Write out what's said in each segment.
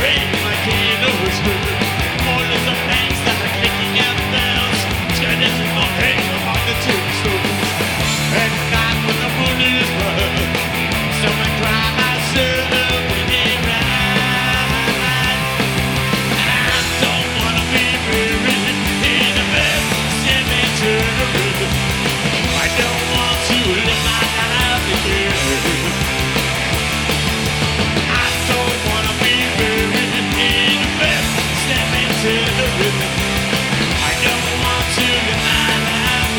Great.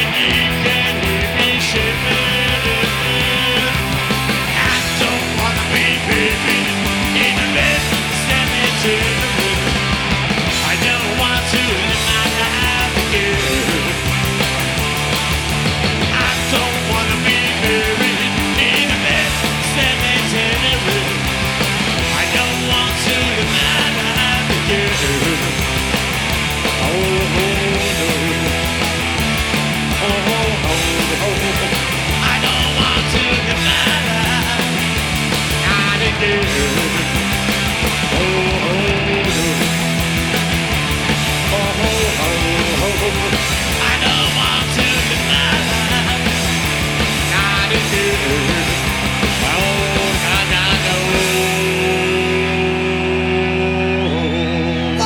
You.